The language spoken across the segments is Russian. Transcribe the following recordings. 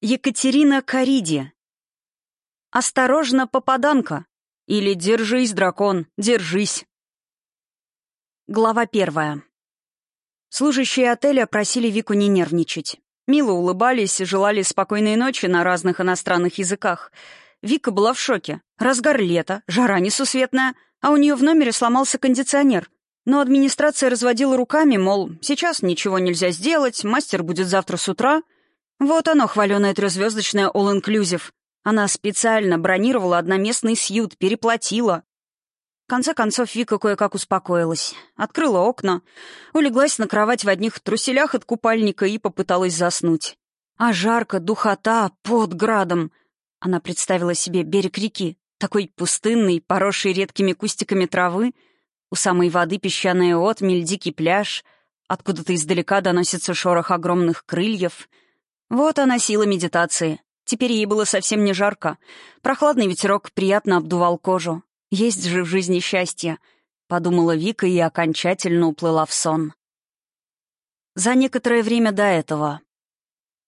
Екатерина Кариди. «Осторожно, попаданка!» или «Держись, дракон, держись!» Глава первая. Служащие отеля просили Вику не нервничать. Мило улыбались и желали спокойной ночи на разных иностранных языках. Вика была в шоке. Разгар лета, жара несусветная, а у нее в номере сломался кондиционер. Но администрация разводила руками, мол, сейчас ничего нельзя сделать, мастер будет завтра с утра — вот оно, хваленое трехзвездочное all-inclusive. Она специально бронировала одноместный сьют, переплатила. В конце концов, Вика кое-как успокоилась. Открыла окна, улеглась на кровать в одних труселях от купальника и попыталась заснуть. А жарко, духота, под градом. Она представила себе берег реки, такой пустынный, поросший редкими кустиками травы, у самой воды песчаная отмель, дикий пляж, откуда-то издалека доносится шорох огромных крыльев — вот она сила медитации. Теперь ей было совсем не жарко. Прохладный ветерок приятно обдувал кожу. Есть же в жизни счастье, подумала Вика и окончательно уплыла в сон. За некоторое время до этого.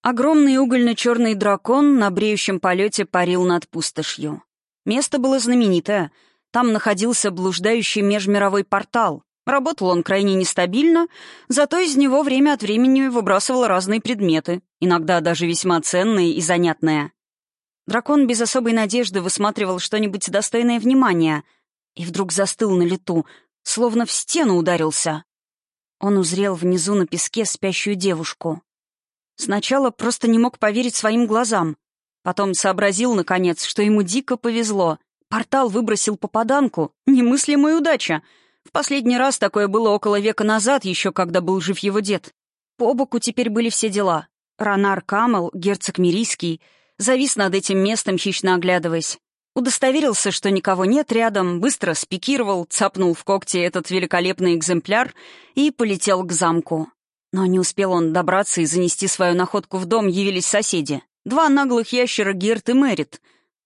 Огромный угольно-черный дракон на бреющем полете парил над пустошью. Место было знаменитое. Там находился блуждающий межмировой портал. Работал он крайне нестабильно, зато из него время от времени выбрасывал разные предметы, иногда даже весьма ценные и занятные. Дракон без особой надежды высматривал что-нибудь достойное внимания и вдруг застыл на лету, словно в стену ударился. Он узрел внизу на песке спящую девушку. Сначала просто не мог поверить своим глазам. Потом сообразил, наконец, что ему дико повезло. Портал выбросил попаданку. Немыслимая удача — в последний раз такое было около века назад, еще когда был жив его дед. По боку теперь были все дела. Ранар Камел, герцог Мирийский, завис над этим местом, хищно оглядываясь. Удостоверился, что никого нет рядом, быстро спикировал, цапнул в когти этот великолепный экземпляр и полетел к замку. Но не успел он добраться и занести свою находку в дом, явились соседи. Два наглых ящера Герт и Мэрит.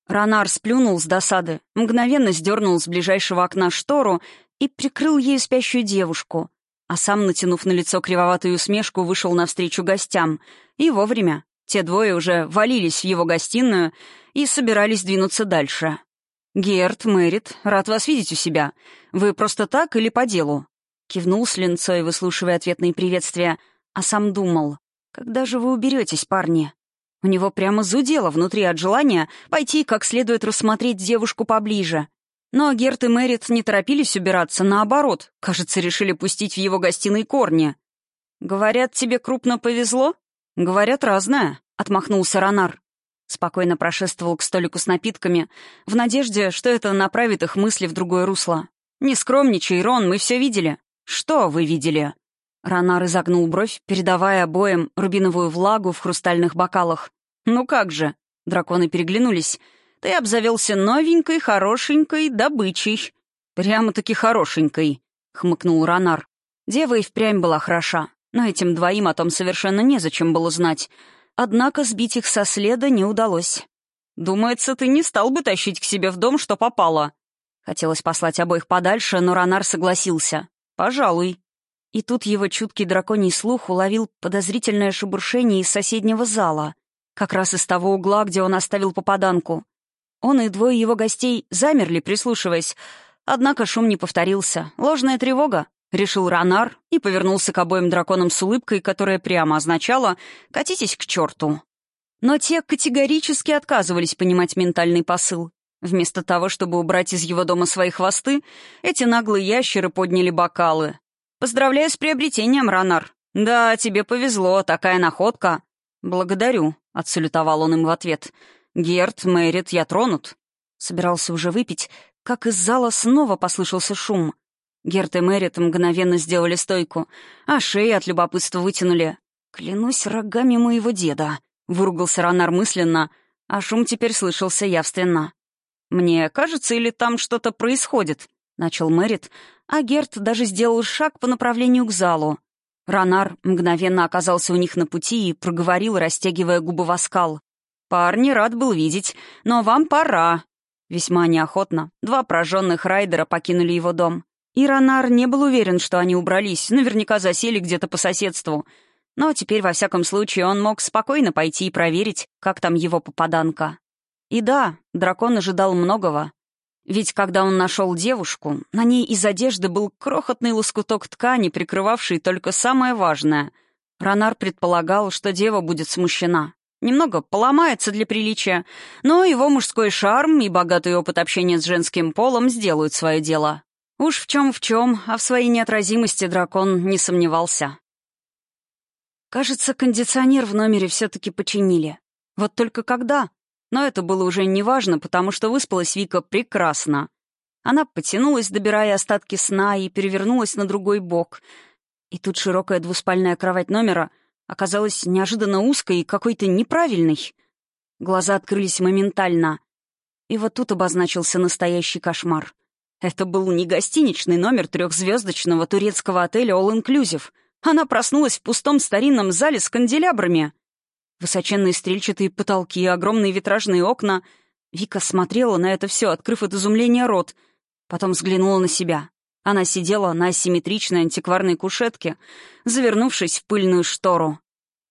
Ранар сплюнул с досады, мгновенно сдернул с ближайшего окна штору и прикрыл ею спящую девушку, а сам, натянув на лицо кривоватую усмешку, вышел навстречу гостям. И вовремя. Те двое уже валились в его гостиную и собирались двинуться дальше. «Герт, Мэрит, рад вас видеть у себя. Вы просто так или по делу?» Кивнул с линцой, выслушивая ответные приветствия, а сам думал. «Когда же вы уберетесь, парни?» У него прямо зудело внутри от желания пойти как следует рассмотреть девушку поближе, но Герт и Мэрит не торопились убираться, наоборот, кажется, решили пустить в его гостиной корни. «Говорят, тебе крупно повезло?» «Говорят, разное», — отмахнулся Ронар. Спокойно прошествовал к столику с напитками, в надежде, что это направит их мысли в другое русло. «Не скромничай, Рон, мы все видели». «Что вы видели?» Ронар изогнул бровь, передавая обоим рубиновую влагу в хрустальных бокалах. «Ну как же?» Драконы переглянулись — ты обзавелся новенькой, хорошенькой добычей. Прямо-таки хорошенькой, — хмыкнул Ронар. Дева и впрямь была хороша, но этим двоим о том совершенно незачем было знать. Однако сбить их со следа не удалось. «Думается, ты не стал бы тащить к себе в дом, что попало». Хотелось послать обоих подальше, но Ронар согласился. «Пожалуй». И тут его чуткий драконий слух уловил подозрительное шебуршение из соседнего зала, как раз из того угла, где он оставил попаданку. Он и двое его гостей замерли, прислушиваясь. Однако шум не повторился. Ложная тревога. Решил Ранар и повернулся к обоим драконам с улыбкой, которая прямо означала «катитесь к черту». Но те категорически отказывались понимать ментальный посыл. Вместо того, чтобы убрать из его дома свои хвосты, эти наглые ящеры подняли бокалы. «Поздравляю с приобретением, Ранар. Да, тебе повезло, такая находка». «Благодарю», — отсалютовал он им в ответ. «Герт, Мэрит, я тронут». Собирался уже выпить, как из зала снова послышался шум. Герт и Мэрит мгновенно сделали стойку, а шеи от любопытства вытянули. «Клянусь рогами моего деда», — выругался Ронар мысленно, а шум теперь слышался явственно. «Мне кажется, или там что-то происходит?» — начал Мэрит, а Герт даже сделал шаг по направлению к залу. Ронар мгновенно оказался у них на пути и проговорил, растягивая губы в оскал. «Парни, рад был видеть, но вам пора». Весьма неохотно два прожженных райдера покинули его дом. И Ронар не был уверен, что они убрались, наверняка засели где-то по соседству. Но теперь, во всяком случае, он мог спокойно пойти и проверить, как там его попаданка. И да, дракон ожидал многого. Ведь когда он нашел девушку, на ней из одежды был крохотный лоскуток ткани, прикрывавший только самое важное. Ронар предполагал, что дева будет смущена. Немного поломается для приличия, но его мужской шарм и богатый опыт общения с женским полом сделают свое дело. Уж в чем в чем, а в своей неотразимости дракон не сомневался. Кажется, кондиционер в номере все-таки починили. Вот только когда? Но это было уже неважно, потому что выспалась Вика прекрасно. Она потянулась, добирая остатки сна, и перевернулась на другой бок. И тут широкая двуспальная кровать номера оказалась неожиданно узкой и какой-то неправильной. Глаза открылись моментально. И вот тут обозначился настоящий кошмар. Это был не гостиничный номер трехзвездочного турецкого отеля All Inclusive. Она проснулась в пустом старинном зале с канделябрами — Высоченные стрельчатые потолки, и огромные витражные окна. Вика смотрела на это все, открыв от изумления рот. Потом взглянула на себя. Она сидела на асимметричной антикварной кушетке, завернувшись в пыльную штору.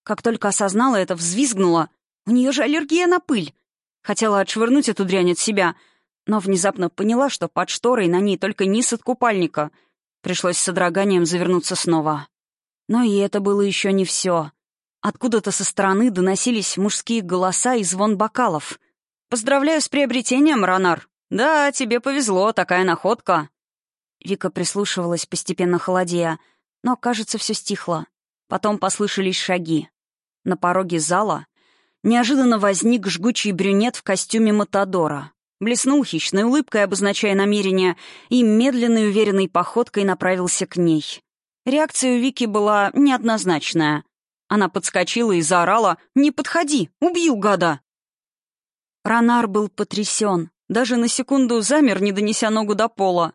Как только осознала это, взвизгнула. У нее же аллергия на пыль. Хотела отшвырнуть эту дрянь от себя, но внезапно поняла, что под шторой на ней только низ от купальника. Пришлось с содроганием завернуться снова. Но и это было еще не все. Откуда-то со стороны доносились мужские голоса и звон бокалов. «Поздравляю с приобретением, Ронар! Да, тебе повезло, такая находка!» Вика прислушивалась, постепенно холодея, но, кажется, все стихло. Потом послышались шаги. На пороге зала неожиданно возник жгучий брюнет в костюме Матадора. Блеснул хищной улыбкой, обозначая намерение, и медленной уверенной походкой направился к ней. Реакция у Вики была неоднозначная. Она подскочила и заорала «Не подходи! Убью, гада!» Ронар был потрясен. Даже на секунду замер, не донеся ногу до пола.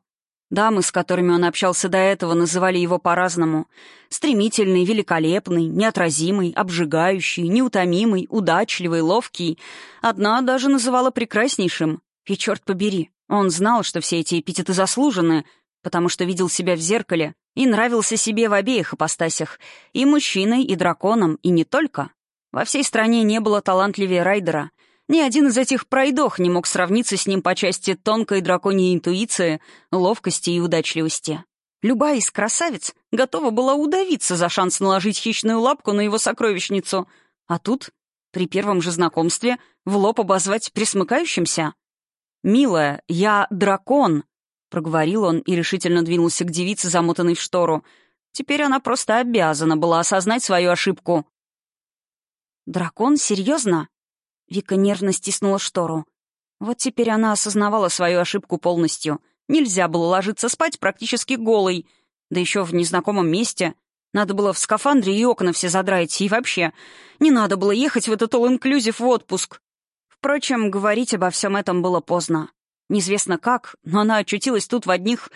Дамы, с которыми он общался до этого, называли его по-разному. Стремительный, великолепный, неотразимый, обжигающий, неутомимый, удачливый, ловкий. Одна даже называла прекраснейшим. И черт побери, он знал, что все эти эпитеты заслужены, потому что видел себя в зеркале и нравился себе в обеих ипостасях, и мужчиной, и драконом, и не только. Во всей стране не было талантливее Райдера. Ни один из этих пройдох не мог сравниться с ним по части тонкой драконьей интуиции, ловкости и удачливости. Любая из красавиц готова была удавиться за шанс наложить хищную лапку на его сокровищницу. А тут, при первом же знакомстве, в лоб обозвать присмыкающимся. «Милая, я дракон», — проговорил он и решительно двинулся к девице, замотанной в штору. Теперь она просто обязана была осознать свою ошибку. «Дракон? Серьезно?» Вика нервно стиснула штору. Вот теперь она осознавала свою ошибку полностью. Нельзя было ложиться спать практически голой. Да еще в незнакомом месте. Надо было в скафандре и окна все задраить. И вообще, не надо было ехать в этот all-inclusive в отпуск. Впрочем, говорить обо всем этом было поздно. Неизвестно как, но она очутилась тут в одних...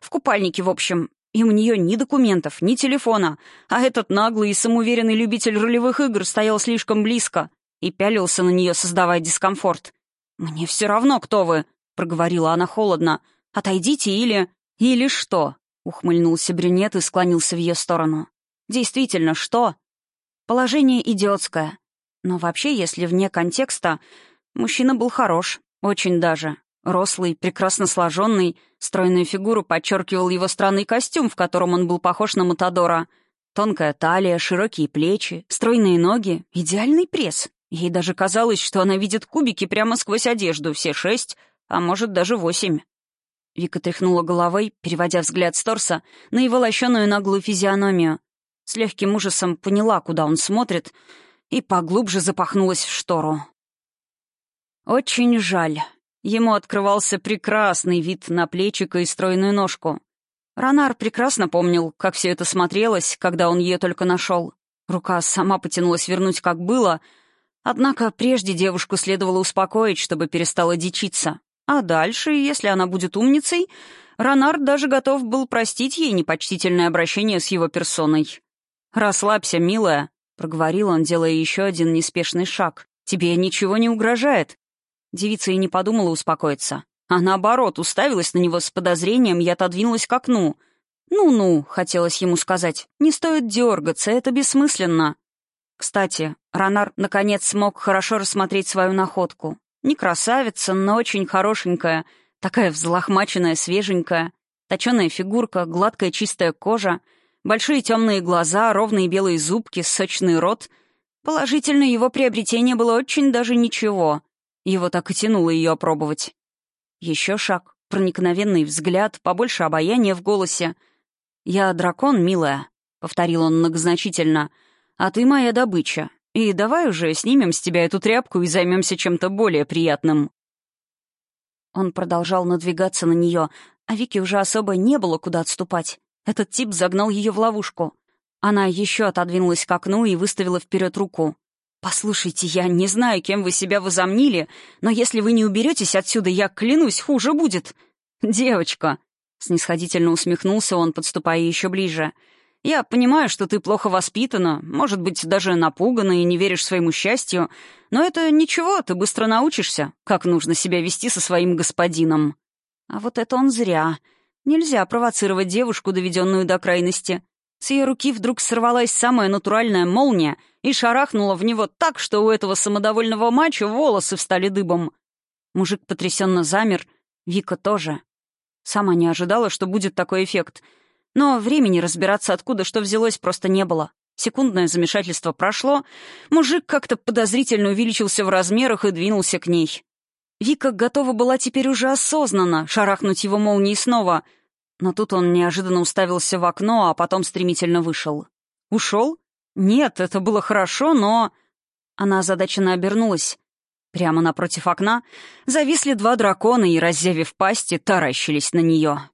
в купальнике, в общем. И у нее ни документов, ни телефона. А этот наглый и самоуверенный любитель ролевых игр стоял слишком близко и пялился на нее, создавая дискомфорт. «Мне все равно, кто вы», — проговорила она холодно. «Отойдите или...» «Или что?» — ухмыльнулся брюнет и склонился в ее сторону. «Действительно, что?» Положение идиотское. Но вообще, если вне контекста, мужчина был хорош, очень даже. Рослый, прекрасно сложенный, стройную фигуру подчеркивал его странный костюм, в котором он был похож на Матадора. Тонкая талия, широкие плечи, стройные ноги, идеальный пресс. Ей даже казалось, что она видит кубики прямо сквозь одежду, все шесть, а может, даже восемь. Вика тряхнула головой, переводя взгляд с торса на его лощеную наглую физиономию. С легким ужасом поняла, куда он смотрит, и поглубже запахнулась в штору. Очень жаль. Ему открывался прекрасный вид на плечико и стройную ножку. Ронар прекрасно помнил, как все это смотрелось, когда он ее только нашел. Рука сама потянулась вернуть, как было, однако прежде девушку следовало успокоить, чтобы перестала дичиться. А дальше, если она будет умницей, Ронар даже готов был простить ей непочтительное обращение с его персоной. «Расслабься, милая», — проговорил он, делая еще один неспешный шаг. «Тебе ничего не угрожает. Девица и не подумала успокоиться. А наоборот, уставилась на него с подозрением и отодвинулась к окну. «Ну-ну», — хотелось ему сказать, — «не стоит дергаться, это бессмысленно». Кстати, Ронар наконец смог хорошо рассмотреть свою находку. Не красавица, но очень хорошенькая, такая взлохмаченная, свеженькая, точеная фигурка, гладкая чистая кожа, большие темные глаза, ровные белые зубки, сочный рот. Положительно, его приобретение было очень даже ничего. Его так и тянуло ее опробовать. Еще шаг, проникновенный взгляд, побольше обаяния в голосе. «Я дракон, милая», — повторил он многозначительно, — «а ты моя добыча. И давай уже снимем с тебя эту тряпку и займемся чем-то более приятным». Он продолжал надвигаться на нее, а Вике уже особо не было куда отступать. Этот тип загнал ее в ловушку. Она еще отодвинулась к окну и выставила вперед руку. «Послушайте, я не знаю, кем вы себя возомнили, но если вы не уберетесь отсюда, я клянусь, хуже будет». «Девочка», — снисходительно усмехнулся он, подступая еще ближе, — я понимаю, что ты плохо воспитана, может быть, даже напугана и не веришь своему счастью, но это ничего, ты быстро научишься, как нужно себя вести со своим господином. А вот это он зря. Нельзя провоцировать девушку, доведенную до крайности. С ее руки вдруг сорвалась самая натуральная молния и шарахнула в него так, что у этого самодовольного мачо волосы встали дыбом. Мужик потрясенно замер, Вика тоже. Сама не ожидала, что будет такой эффект — но времени разбираться, откуда что взялось, просто не было. Секундное замешательство прошло, мужик как-то подозрительно увеличился в размерах и двинулся к ней. Вика готова была теперь уже осознанно шарахнуть его молнией снова, но тут он неожиданно уставился в окно, а потом стремительно вышел. Ушел? Нет, это было хорошо, но... Она озадаченно обернулась. Прямо напротив окна зависли два дракона и, раззявив пасти, таращились на нее.